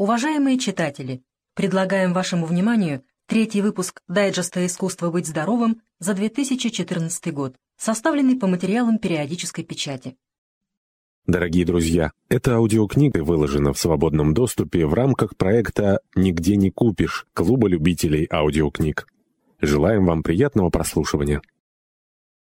Уважаемые читатели, предлагаем вашему вниманию третий выпуск дайджеста «Искусство быть здоровым» за 2014 год, составленный по материалам периодической печати. Дорогие друзья, эта аудиокнига выложена в свободном доступе в рамках проекта «Нигде не купишь» Клуба любителей аудиокниг. Желаем вам приятного прослушивания.